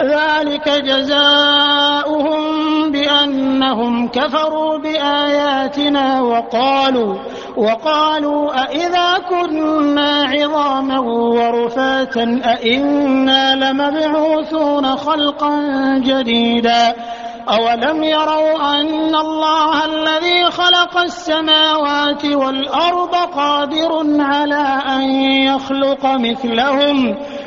ذلك جزاؤهم بأنهم كفروا بآياتنا وقالوا وقالوا أإذا كنا عظاما ورفاتا أإنا لمبعوثون خلقا جديدا أولم يروا أن الله الذي خلق السماوات والأرض قادر على أن يخلق مثلهم